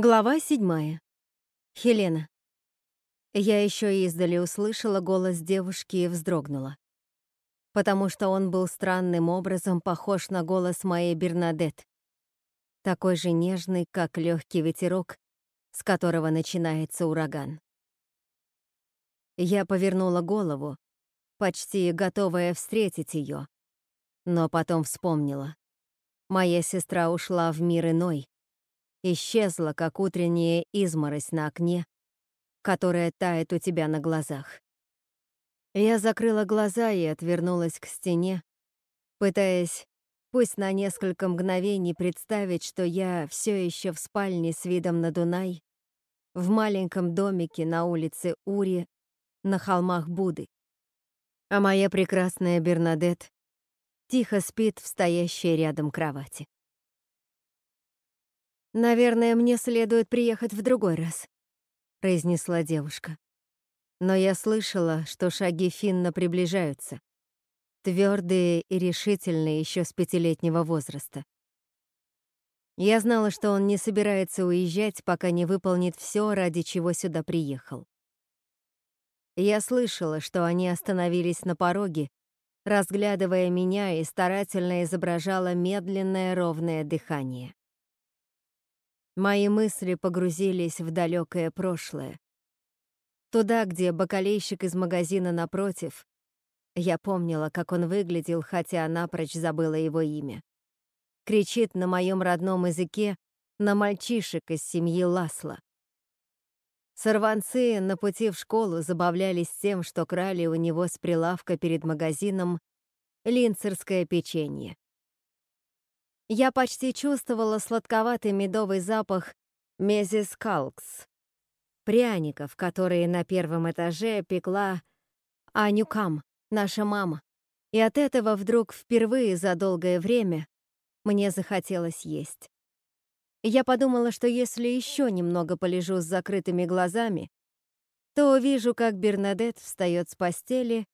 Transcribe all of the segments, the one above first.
Глава седьмая. Хелена. Я еще издали услышала голос девушки и вздрогнула. Потому что он был странным образом похож на голос моей Бернадет. Такой же нежный, как легкий ветерок, с которого начинается ураган. Я повернула голову, почти готовая встретить ее, но потом вспомнила. Моя сестра ушла в мир иной, исчезла, как утренняя изморозь на окне, которая тает у тебя на глазах. Я закрыла глаза и отвернулась к стене, пытаясь, пусть на несколько мгновений, представить, что я все еще в спальне с видом на Дунай, в маленьком домике на улице Ури, на холмах Буды. А моя прекрасная Бернадет тихо спит в стоящей рядом кровати. «Наверное, мне следует приехать в другой раз», — произнесла девушка. Но я слышала, что шаги Финна приближаются, твердые и решительные еще с пятилетнего возраста. Я знала, что он не собирается уезжать, пока не выполнит все, ради чего сюда приехал. Я слышала, что они остановились на пороге, разглядывая меня и старательно изображала медленное ровное дыхание. Мои мысли погрузились в далекое прошлое. Туда, где бакалейщик из магазина напротив. Я помнила, как он выглядел, хотя напрочь забыла его имя. Кричит на моем родном языке на мальчишек из семьи Ласла. Сорванцы на пути в школу забавлялись тем, что крали у него с прилавка перед магазином линцерское печенье. Я почти чувствовала сладковатый медовый запах мезис калкс, пряников, которые на первом этаже пекла Анюкам, наша мама. И от этого вдруг впервые за долгое время мне захотелось есть. Я подумала, что если еще немного полежу с закрытыми глазами, то увижу, как Бернадет встает с постели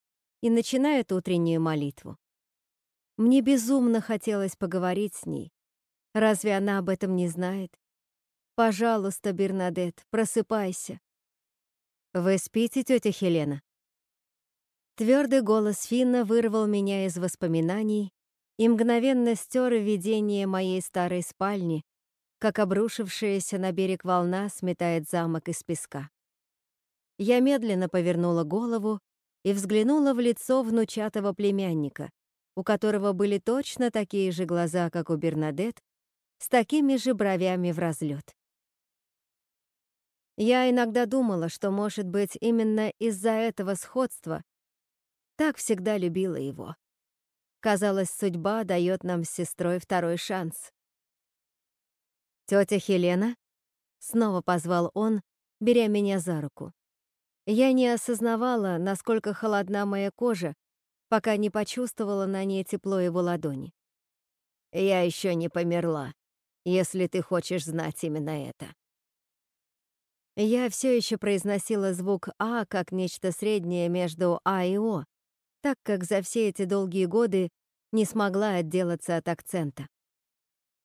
и начинает утреннюю молитву. Мне безумно хотелось поговорить с ней. Разве она об этом не знает? Пожалуйста, Бернадет, просыпайся. Вы спите, тетя Хелена? Твердый голос Финна вырвал меня из воспоминаний и мгновенно стер видение моей старой спальни, как обрушившаяся на берег волна сметает замок из песка. Я медленно повернула голову и взглянула в лицо внучатого племянника, у которого были точно такие же глаза, как у Бернадет, с такими же бровями в разлет. Я иногда думала, что, может быть, именно из-за этого сходства так всегда любила его. Казалось, судьба дает нам с сестрой второй шанс. «Тетя Хелена?» — снова позвал он, беря меня за руку. Я не осознавала, насколько холодна моя кожа, пока не почувствовала на ней тепло его ладони. «Я еще не померла, если ты хочешь знать именно это». Я все еще произносила звук «а» как нечто среднее между «а» и «о», так как за все эти долгие годы не смогла отделаться от акцента.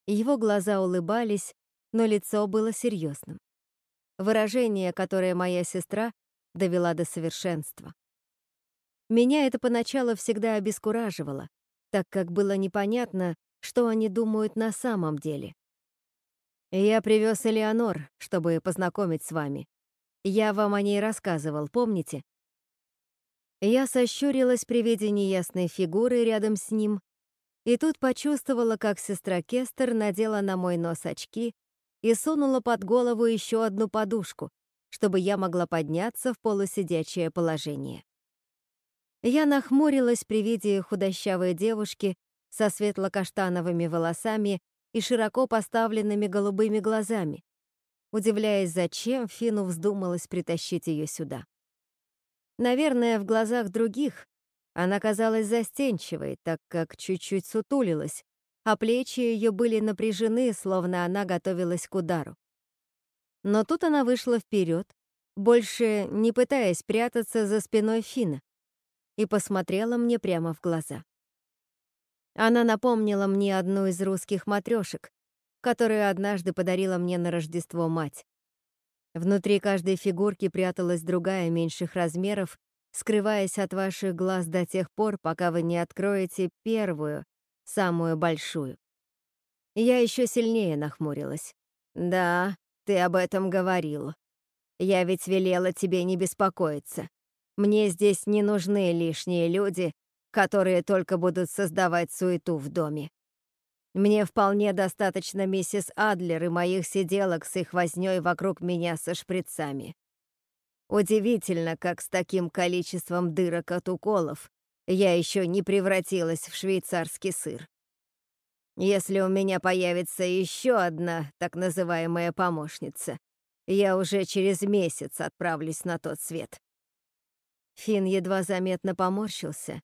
Его глаза улыбались, но лицо было серьезным. Выражение, которое моя сестра довела до совершенства. Меня это поначалу всегда обескураживало, так как было непонятно, что они думают на самом деле. Я привез Элеонор, чтобы познакомить с вами. Я вам о ней рассказывал, помните? Я сощурилась при виде неясной фигуры рядом с ним, и тут почувствовала, как сестра Кестер надела на мой нос очки и сунула под голову еще одну подушку, чтобы я могла подняться в полусидячее положение. Я нахмурилась при виде худощавой девушки со светло-каштановыми волосами и широко поставленными голубыми глазами, удивляясь, зачем Фину вздумалось притащить ее сюда. Наверное, в глазах других она казалась застенчивой, так как чуть-чуть сутулилась, а плечи ее были напряжены, словно она готовилась к удару. Но тут она вышла вперед, больше не пытаясь прятаться за спиной Фина, и посмотрела мне прямо в глаза. Она напомнила мне одну из русских матрешек, которую однажды подарила мне на Рождество мать. Внутри каждой фигурки пряталась другая меньших размеров, скрываясь от ваших глаз до тех пор, пока вы не откроете первую, самую большую. Я еще сильнее нахмурилась. «Да, ты об этом говорил. Я ведь велела тебе не беспокоиться. Мне здесь не нужны лишние люди, которые только будут создавать суету в доме. Мне вполне достаточно миссис Адлер и моих сиделок с их вознёй вокруг меня со шприцами. Удивительно, как с таким количеством дырок от уколов я еще не превратилась в швейцарский сыр. Если у меня появится еще одна так называемая помощница, я уже через месяц отправлюсь на тот свет. Фин едва заметно поморщился,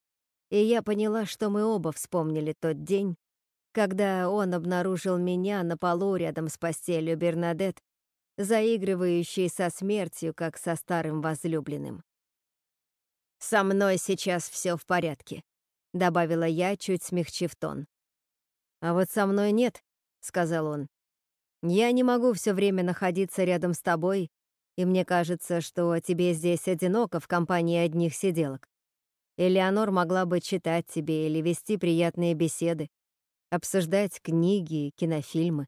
и я поняла, что мы оба вспомнили тот день, когда он обнаружил меня на полу рядом с постелью Бернадет, заигрывающей со смертью, как со старым возлюбленным. «Со мной сейчас все в порядке», — добавила я, чуть смягчив тон. «А вот со мной нет», — сказал он. «Я не могу все время находиться рядом с тобой, и мне кажется, что тебе здесь одиноко в компании одних сиделок. Элеонор могла бы читать тебе или вести приятные беседы, обсуждать книги, кинофильмы.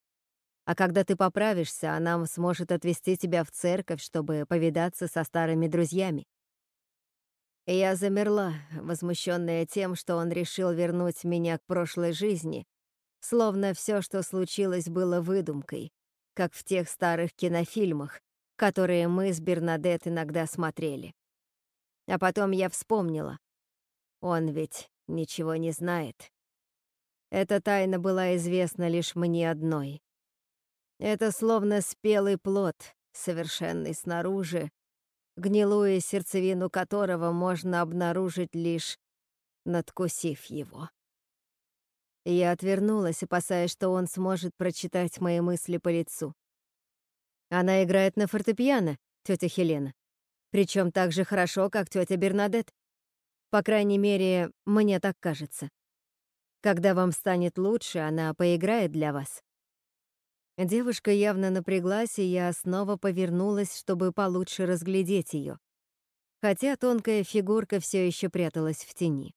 А когда ты поправишься, она сможет отвезти тебя в церковь, чтобы повидаться со старыми друзьями. я замерла, возмущенная тем, что он решил вернуть меня к прошлой жизни, словно все, что случилось, было выдумкой, как в тех старых кинофильмах, которые мы с Бернадет иногда смотрели. А потом я вспомнила. Он ведь ничего не знает. Эта тайна была известна лишь мне одной. Это словно спелый плод, совершенный снаружи, гнилую сердцевину которого можно обнаружить лишь надкусив его. Я отвернулась, опасаясь, что он сможет прочитать мои мысли по лицу. Она играет на фортепиано, тетя Хелена. Причем так же хорошо, как тетя Бернадет. По крайней мере, мне так кажется. Когда вам станет лучше, она поиграет для вас. Девушка явно напряглась, и я снова повернулась, чтобы получше разглядеть ее, хотя тонкая фигурка все еще пряталась в тени.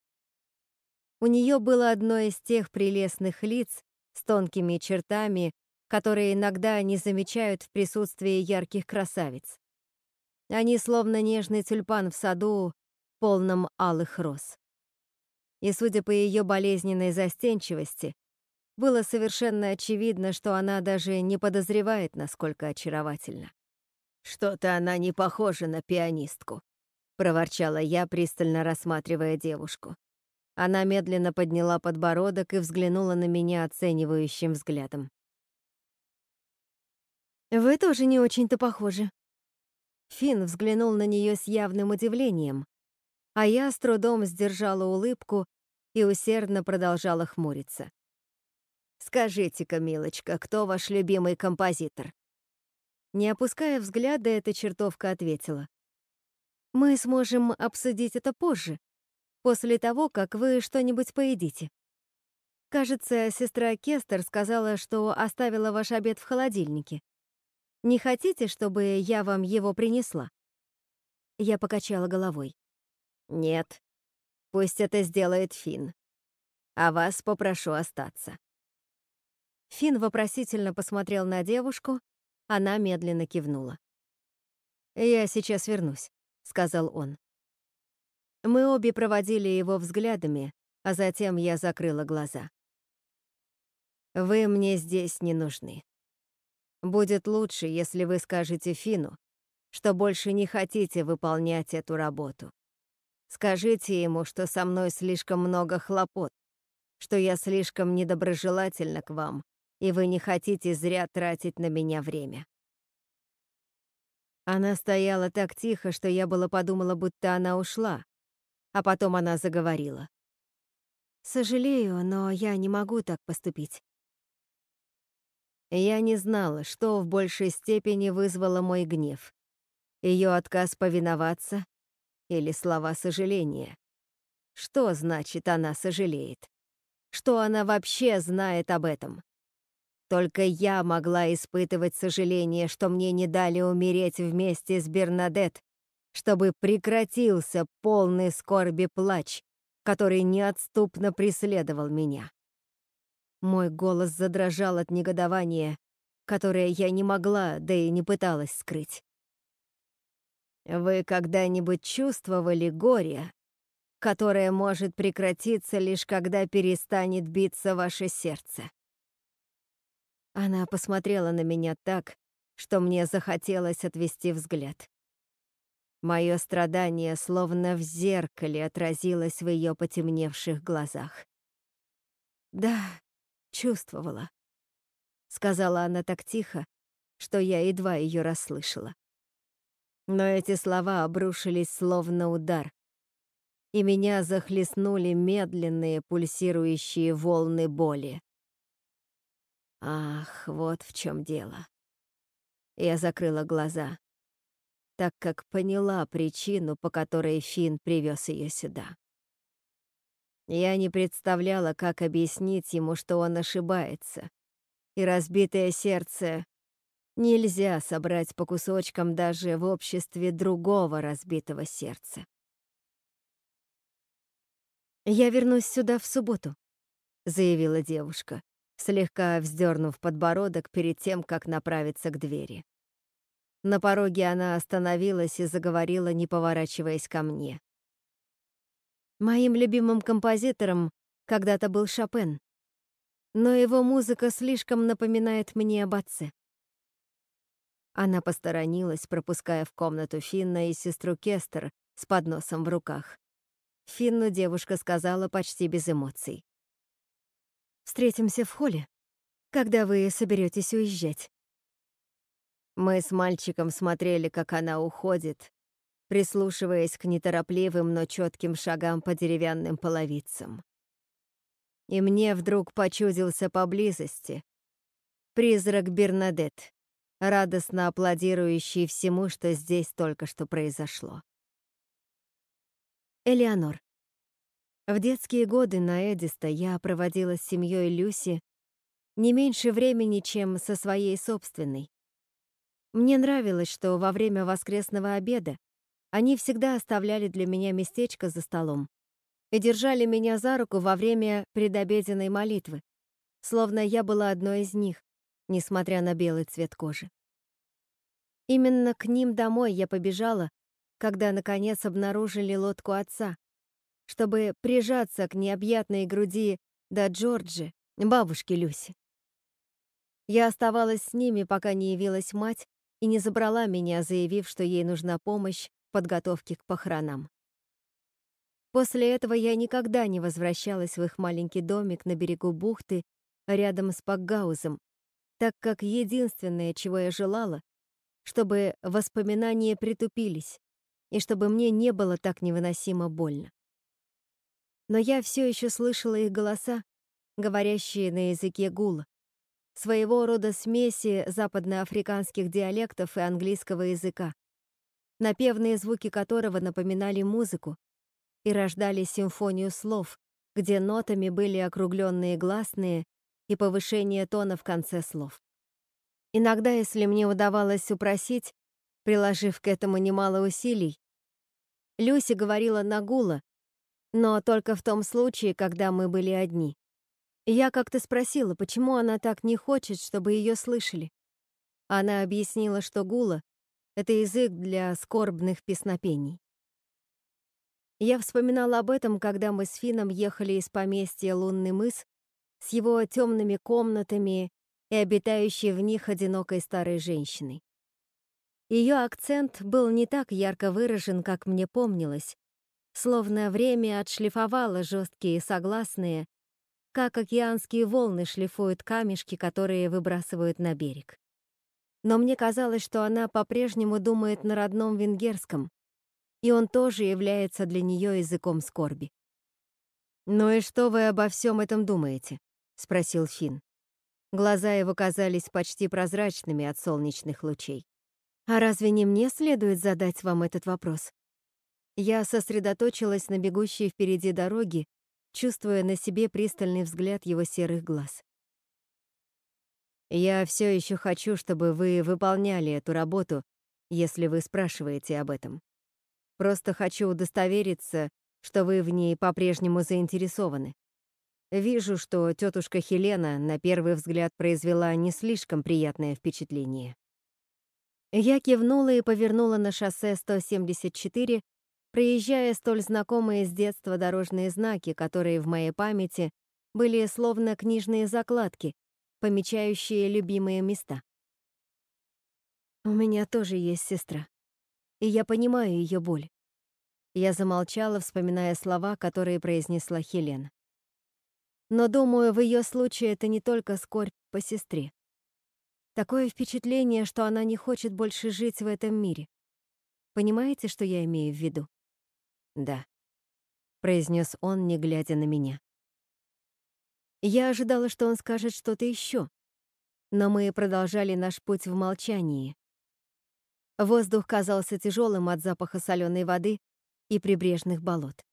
У нее было одно из тех прелестных лиц с тонкими чертами, которые иногда не замечают в присутствии ярких красавиц. Они словно нежный тюльпан в саду, полном алых роз. И судя по ее болезненной застенчивости, было совершенно очевидно, что она даже не подозревает, насколько очаровательна. «Что-то она не похожа на пианистку», — проворчала я, пристально рассматривая девушку. Она медленно подняла подбородок и взглянула на меня оценивающим взглядом. «Вы тоже не очень-то похожи». Финн взглянул на нее с явным удивлением, а я с трудом сдержала улыбку и усердно продолжала хмуриться. «Скажите-ка, милочка, кто ваш любимый композитор?» Не опуская взгляда, эта чертовка ответила. «Мы сможем обсудить это позже, после того, как вы что-нибудь поедите. Кажется, сестра Кестер сказала, что оставила ваш обед в холодильнике. Не хотите, чтобы я вам его принесла?» Я покачала головой. «Нет, пусть это сделает Финн. А вас попрошу остаться». Финн вопросительно посмотрел на девушку, она медленно кивнула. «Я сейчас вернусь», — сказал он. Мы обе проводили его взглядами, а затем я закрыла глаза. «Вы мне здесь не нужны. Будет лучше, если вы скажете Фину, что больше не хотите выполнять эту работу. Скажите ему, что со мной слишком много хлопот, что я слишком недоброжелательна к вам, и вы не хотите зря тратить на меня время. Она стояла так тихо, что я было подумала, будто она ушла, а потом она заговорила. «Сожалею, но я не могу так поступить. Я не знала, что в большей степени вызвало мой гнев. Ее отказ повиноваться или слова сожаления. Что значит она сожалеет? Что она вообще знает об этом? Только я могла испытывать сожаление, что мне не дали умереть вместе с Бернадет, чтобы прекратился полный скорби плач, который неотступно преследовал меня. Мой голос задрожал от негодования, которое я не могла, да и не пыталась скрыть. Вы когда-нибудь чувствовали горе, которое может прекратиться лишь когда перестанет биться ваше сердце? Она посмотрела на меня так, что мне захотелось отвести взгляд. Мое страдание словно в зеркале отразилось в ее потемневших глазах. «Да, чувствовала», — сказала она так тихо, что я едва ее расслышала. Но эти слова обрушились словно удар, и меня захлестнули медленные пульсирующие волны боли. Ах, вот в чем дело. Я закрыла глаза так как поняла причину, по которой Финн привез ее сюда. Я не представляла, как объяснить ему, что он ошибается, и разбитое сердце нельзя собрать по кусочкам даже в обществе другого разбитого сердца. «Я вернусь сюда в субботу», — заявила девушка, слегка вздернув подбородок перед тем, как направиться к двери. На пороге она остановилась и заговорила, не поворачиваясь ко мне. Моим любимым композитором когда-то был Шопен, но его музыка слишком напоминает мне об отце. Она посторонилась, пропуская в комнату Финна и сестру Кестер с подносом в руках. Финну девушка сказала почти без эмоций. «Встретимся в холле, когда вы соберетесь уезжать». Мы с мальчиком смотрели, как она уходит, прислушиваясь к неторопливым, но четким шагам по деревянным половицам. И мне вдруг почудился поблизости призрак Бернадет, радостно аплодирующий всему, что здесь только что произошло. Элеонор. В детские годы на Эдиста я проводила с семьей Люси не меньше времени, чем со своей собственной. Мне нравилось, что во время воскресного обеда они всегда оставляли для меня местечко за столом и держали меня за руку во время предобеденной молитвы, словно я была одной из них, несмотря на белый цвет кожи. Именно к ним домой я побежала, когда, наконец, обнаружили лодку отца, чтобы прижаться к необъятной груди до Джорджи, бабушки Люси. Я оставалась с ними, пока не явилась мать и не забрала меня, заявив, что ей нужна помощь в подготовке к похоронам. После этого я никогда не возвращалась в их маленький домик на берегу бухты рядом с Пакгаузом, так как единственное, чего я желала, чтобы воспоминания притупились и чтобы мне не было так невыносимо больно. Но я все еще слышала их голоса, говорящие на языке гула, своего рода смеси западноафриканских диалектов и английского языка, напевные звуки которого напоминали музыку и рождали симфонию слов, где нотами были округленные гласные и повышение тона в конце слов. Иногда, если мне удавалось упросить, приложив к этому немало усилий, Люси говорила на гула, но только в том случае, когда мы были одни. Я как-то спросила, почему она так не хочет, чтобы ее слышали. Она объяснила, что гула — это язык для скорбных песнопений. Я вспоминала об этом, когда мы с Фином ехали из поместья Лунный мыс с его темными комнатами и обитающей в них одинокой старой женщиной. Ее акцент был не так ярко выражен, как мне помнилось, словно время отшлифовало жесткие согласные как океанские волны шлифуют камешки, которые выбрасывают на берег. Но мне казалось, что она по-прежнему думает на родном венгерском, и он тоже является для нее языком скорби. «Ну и что вы обо всем этом думаете?» — спросил Финн. Глаза его казались почти прозрачными от солнечных лучей. «А разве не мне следует задать вам этот вопрос?» Я сосредоточилась на бегущей впереди дороге чувствуя на себе пристальный взгляд его серых глаз. Я все еще хочу, чтобы вы выполняли эту работу, если вы спрашиваете об этом. Просто хочу удостовериться, что вы в ней по-прежнему заинтересованы. Вижу, что тетушка Хелена на первый взгляд произвела не слишком приятное впечатление. Я кивнула и повернула на шоссе 174, проезжая столь знакомые с детства дорожные знаки, которые в моей памяти были словно книжные закладки, помечающие любимые места. У меня тоже есть сестра, и я понимаю ее боль. Я замолчала, вспоминая слова, которые произнесла Хелена. Но, думаю, в ее случае это не только скорбь по сестре. Такое впечатление, что она не хочет больше жить в этом мире. Понимаете, что я имею в виду? Да, произнес он, не глядя на меня. Я ожидала, что он скажет что-то еще, но мы продолжали наш путь в молчании. Воздух казался тяжелым от запаха соленой воды и прибрежных болот.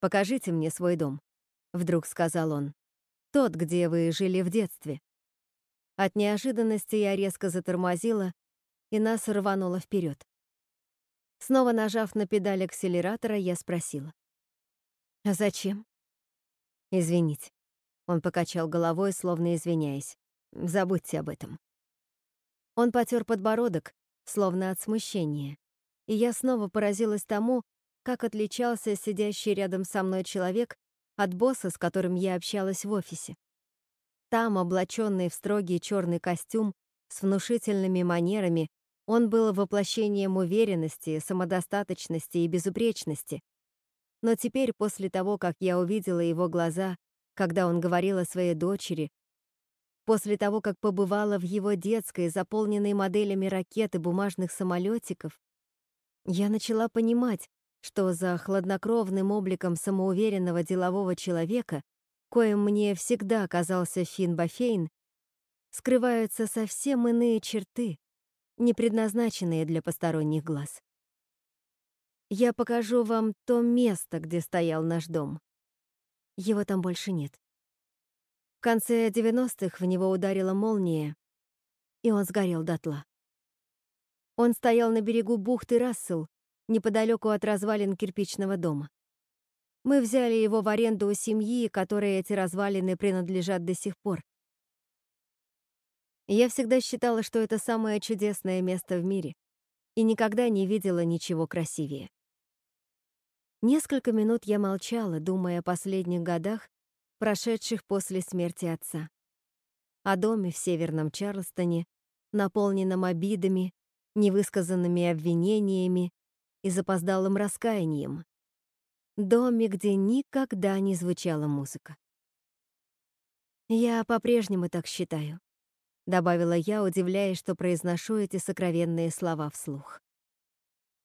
«Покажите мне свой дом», — вдруг сказал он. «Тот, где вы жили в детстве». От неожиданности я резко затормозила, и нас рвануло вперед. Снова нажав на педаль акселератора, я спросила. «А зачем?» «Извините». Он покачал головой, словно извиняясь. «Забудьте об этом». Он потер подбородок, словно от смущения, и я снова поразилась тому, как отличался сидящий рядом со мной человек от босса, с которым я общалась в офисе. Там, облаченный в строгий черный костюм, с внушительными манерами, он был воплощением уверенности, самодостаточности и безупречности. Но теперь, после того, как я увидела его глаза, когда он говорил о своей дочери, после того, как побывала в его детской, заполненной моделями ракет и бумажных самолетиков, я начала понимать, что за хладнокровным обликом самоуверенного делового человека коим мне всегда казался Финн Бафейн, скрываются совсем иные черты, не предназначенные для посторонних глаз. Я покажу вам то место, где стоял наш дом. Его там больше нет. В конце 90-х в него ударила молния, и он сгорел дотла. Он стоял на берегу бухты Рассел, неподалеку от развалин кирпичного дома. Мы взяли его в аренду у семьи, которой эти развалины принадлежат до сих пор. Я всегда считала, что это самое чудесное место в мире, и никогда не видела ничего красивее. Несколько минут я молчала, думая о последних годах, прошедших после смерти отца. О доме в Северном Чарльстоне, наполненном обидами, невысказанными обвинениями и запоздалым раскаянием, доме, где никогда не звучала музыка. «Я по-прежнему так считаю», — добавила я, удивляясь, что произношу эти сокровенные слова вслух.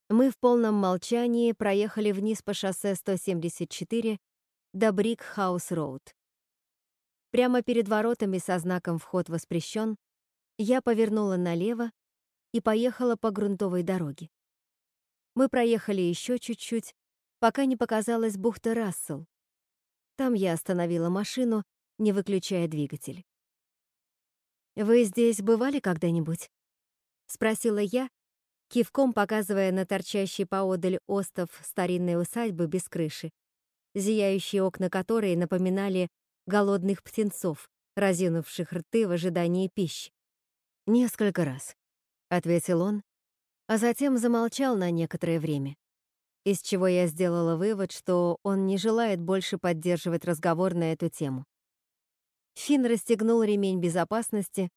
Мы в полном молчании проехали вниз по шоссе 174 до Брик-Хаус-Роуд. Прямо перед воротами со знаком «Вход воспрещен» я повернула налево и поехала по грунтовой дороге. Мы проехали еще чуть-чуть, пока не показалась бухта Рассел. Там я остановила машину, не выключая двигатель. «Вы здесь бывали когда-нибудь?» — спросила я, кивком показывая на торчащий поодаль остов старинной усадьбы без крыши, зияющие окна которой напоминали голодных птенцов, разинувших рты в ожидании пищи. «Несколько раз», — ответил он, а затем замолчал на некоторое время из чего я сделала вывод, что он не желает больше поддерживать разговор на эту тему. Финн расстегнул ремень безопасности,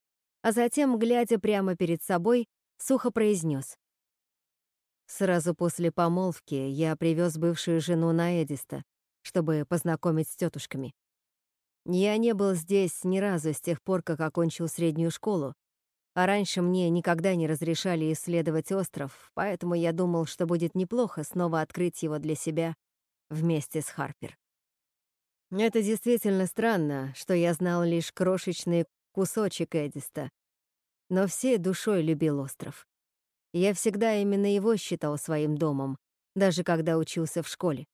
а затем, глядя прямо перед собой, сухо произнес. Сразу после помолвки я привез бывшую жену на Эдиста, чтобы познакомить с тетушками. Я не был здесь ни разу с тех пор, как окончил среднюю школу, а раньше мне никогда не разрешали исследовать остров, поэтому я думал, что будет неплохо снова открыть его для себя вместе с Харпер. Это действительно странно, что я знал лишь крошечный кусочек Эдиста, но всей душой любил остров. Я всегда именно его считал своим домом, даже когда учился в школе.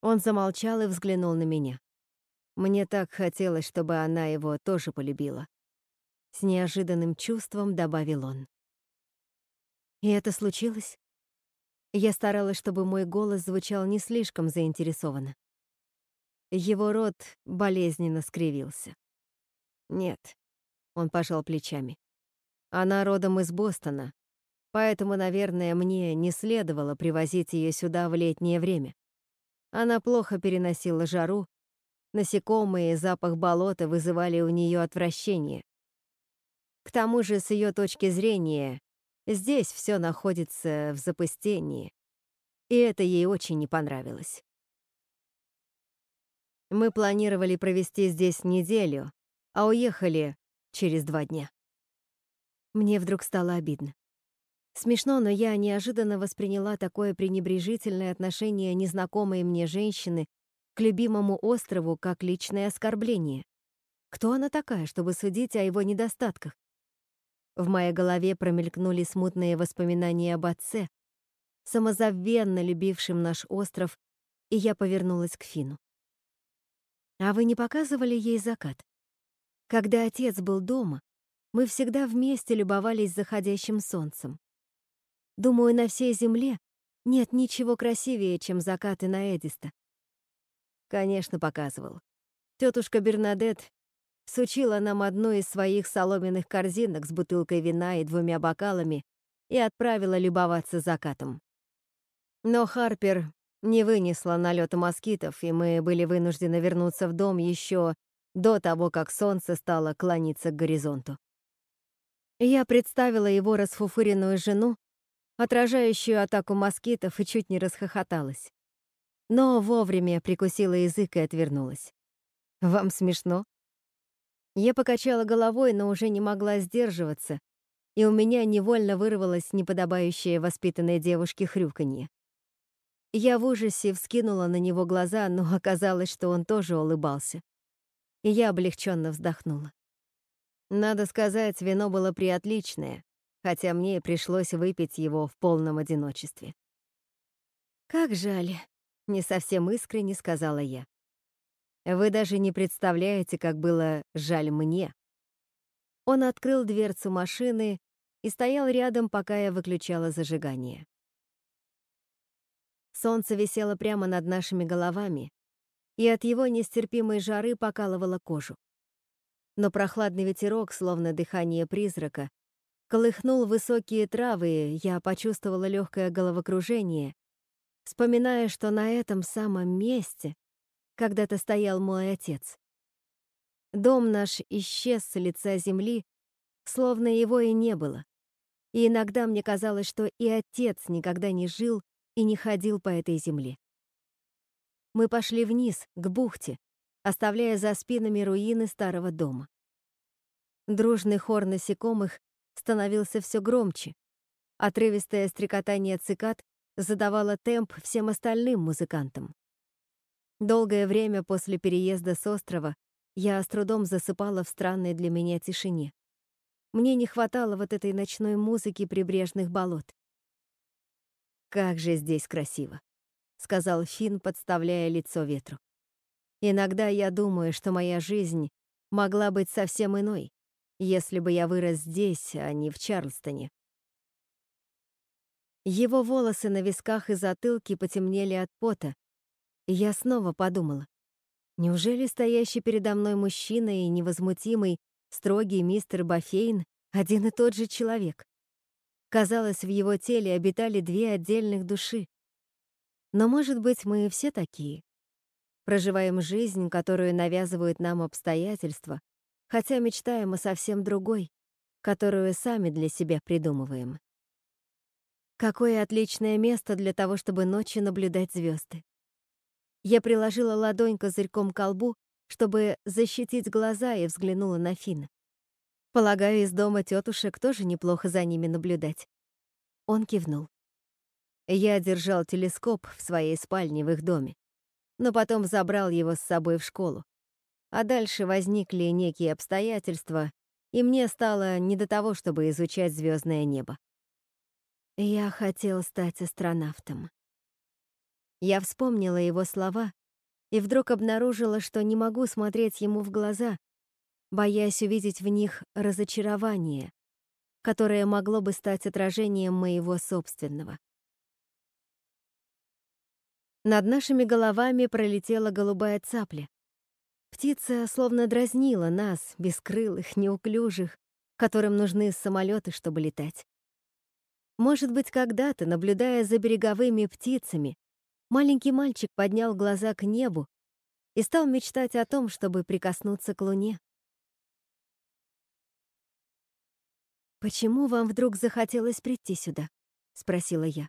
Он замолчал и взглянул на меня. Мне так хотелось, чтобы она его тоже полюбила. С неожиданным чувством добавил он. И это случилось? Я старалась, чтобы мой голос звучал не слишком заинтересованно. Его рот болезненно скривился. «Нет», — он пожал плечами. «Она родом из Бостона, поэтому, наверное, мне не следовало привозить ее сюда в летнее время. Она плохо переносила жару, насекомые и запах болота вызывали у нее отвращение. К тому же, с ее точки зрения, здесь все находится в запустении, и это ей очень не понравилось. Мы планировали провести здесь неделю, а уехали через два дня. Мне вдруг стало обидно. Смешно, но я неожиданно восприняла такое пренебрежительное отношение незнакомой мне женщины к любимому острову как личное оскорбление. Кто она такая, чтобы судить о его недостатках? В моей голове промелькнули смутные воспоминания об отце, самозабвенно любившем наш остров, и я повернулась к Фину. «А вы не показывали ей закат? Когда отец был дома, мы всегда вместе любовались заходящим солнцем. Думаю, на всей земле нет ничего красивее, чем закаты на Эдиста. Конечно, показывал. Тетушка Бернадет сучила нам одну из своих соломенных корзинок с бутылкой вина и двумя бокалами и отправила любоваться закатом. Но Харпер не вынесла налета москитов, и мы были вынуждены вернуться в дом еще до того, как солнце стало клониться к горизонту. Я представила его расфуфыренную жену, отражающую атаку москитов, и чуть не расхохоталась. Но вовремя прикусила язык и отвернулась. «Вам смешно?» Я покачала головой, но уже не могла сдерживаться, и у меня невольно вырвалось неподобающее воспитанной девушке хрюканье. Я в ужасе вскинула на него глаза, но оказалось, что он тоже улыбался. И я облегченно вздохнула. Надо сказать, вино было приотличное, хотя мне пришлось выпить его в полном одиночестве. «Как жаль», — не совсем искренне сказала я. «Вы даже не представляете, как было жаль мне». Он открыл дверцу машины и стоял рядом, пока я выключала зажигание. Солнце висело прямо над нашими головами, и от его нестерпимой жары покалывало кожу. Но прохладный ветерок, словно дыхание призрака, колыхнул высокие травы, я почувствовала легкое головокружение, вспоминая, что на этом самом месте когда-то стоял мой отец. Дом наш исчез с лица земли, словно его и не было. И иногда мне казалось, что и отец никогда не жил и не ходил по этой земле. Мы пошли вниз, к бухте, оставляя за спинами руины старого дома. Дружный хор насекомых становился все громче. Отрывистое стрекотание цикад задавало темп всем остальным музыкантам. Долгое время после переезда с острова я с трудом засыпала в странной для меня тишине. Мне не хватало вот этой ночной музыки прибрежных болот. «Как же здесь красиво», — сказал Финн, подставляя лицо ветру. «Иногда я думаю, что моя жизнь могла быть совсем иной, если бы я вырос здесь, а не в Чарльстоне». Его волосы на висках и затылке потемнели от пота, я снова подумала, неужели стоящий передо мной мужчина и невозмутимый, строгий мистер Бафейн один и тот же человек? Казалось, в его теле обитали две отдельных души. Но, может быть, мы все такие. Проживаем жизнь, которую навязывают нам обстоятельства, хотя мечтаем о совсем другой, которую сами для себя придумываем. Какое отличное место для того, чтобы ночью наблюдать звезды. Я приложила ладонь козырьком к колбу, чтобы защитить глаза и взглянула на Фина. Полагаю, из дома тетушек тоже неплохо за ними наблюдать. Он кивнул. Я держал телескоп в своей спальне в их доме, но потом забрал его с собой в школу. А дальше возникли некие обстоятельства, и мне стало не до того, чтобы изучать звездное небо. Я хотел стать астронавтом. Я вспомнила его слова и вдруг обнаружила, что не могу смотреть ему в глаза, боясь увидеть в них разочарование, которое могло бы стать отражением моего собственного. Над нашими головами пролетела голубая цапля. Птица словно дразнила нас, бескрылых, неуклюжих, которым нужны самолеты, чтобы летать. Может быть, когда-то, наблюдая за береговыми птицами, маленький мальчик поднял глаза к небу и стал мечтать о том, чтобы прикоснуться к луне. «Почему вам вдруг захотелось прийти сюда?» — спросила я.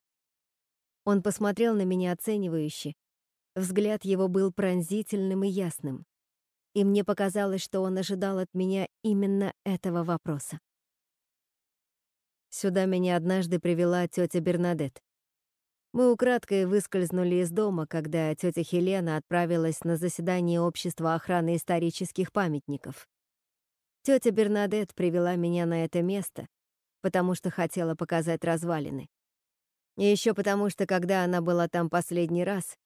Он посмотрел на меня оценивающе. Взгляд его был пронзительным и ясным. И мне показалось, что он ожидал от меня именно этого вопроса. Сюда меня однажды привела тетя Бернадет. Мы украдкой выскользнули из дома, когда тетя Хелена отправилась на заседание Общества охраны исторических памятников. Тетя Бернадет привела меня на это место, потому что хотела показать развалины. И еще потому, что когда она была там последний раз,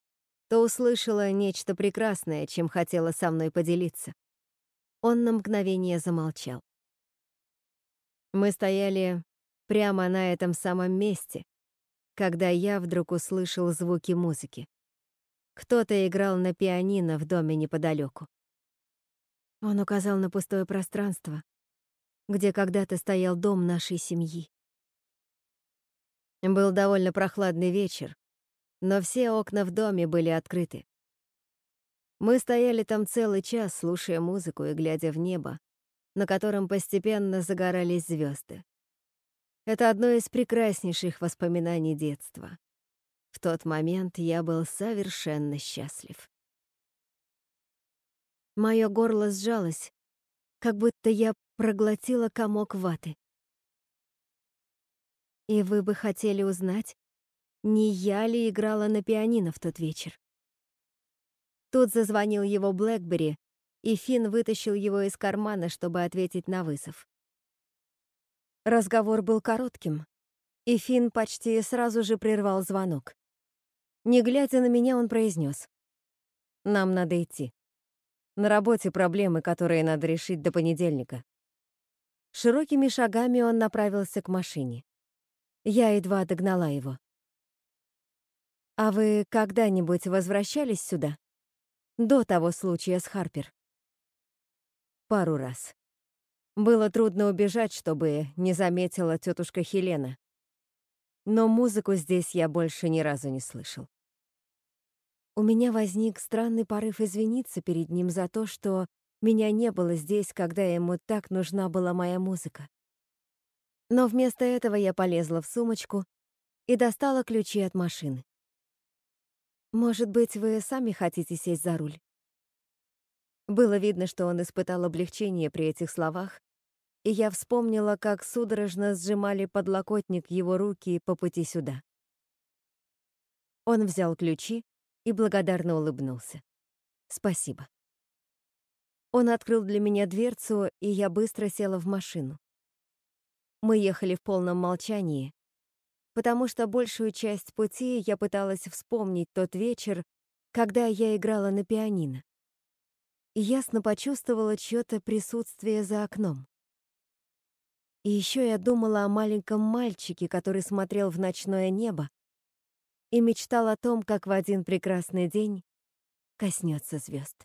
то услышала нечто прекрасное, чем хотела со мной поделиться. Он на мгновение замолчал. Мы стояли прямо на этом самом месте, когда я вдруг услышал звуки музыки. Кто-то играл на пианино в доме неподалеку. Он указал на пустое пространство, где когда-то стоял дом нашей семьи. Был довольно прохладный вечер, но все окна в доме были открыты. Мы стояли там целый час, слушая музыку и глядя в небо, на котором постепенно загорались звезды. Это одно из прекраснейших воспоминаний детства. В тот момент я был совершенно счастлив. Моё горло сжалось, как будто я проглотила комок ваты. И вы бы хотели узнать, не я ли играла на пианино в тот вечер? Тут зазвонил его Блэкбери, и Финн вытащил его из кармана, чтобы ответить на вызов. Разговор был коротким, и Финн почти сразу же прервал звонок. Не глядя на меня, он произнес: «Нам надо идти. На работе проблемы, которые надо решить до понедельника». Широкими шагами он направился к машине. Я едва догнала его. «А вы когда-нибудь возвращались сюда? До того случая с Харпер?» «Пару раз», было трудно убежать, чтобы не заметила тетушка Хелена. Но музыку здесь я больше ни разу не слышал. У меня возник странный порыв извиниться перед ним за то, что меня не было здесь, когда ему так нужна была моя музыка. Но вместо этого я полезла в сумочку и достала ключи от машины. «Может быть, вы сами хотите сесть за руль?» Было видно, что он испытал облегчение при этих словах, и я вспомнила, как судорожно сжимали подлокотник его руки по пути сюда. Он взял ключи и благодарно улыбнулся. «Спасибо». Он открыл для меня дверцу, и я быстро села в машину. Мы ехали в полном молчании, потому что большую часть пути я пыталась вспомнить тот вечер, когда я играла на пианино и ясно почувствовала чьё-то присутствие за окном. И еще я думала о маленьком мальчике, который смотрел в ночное небо и мечтал о том, как в один прекрасный день коснется звезд.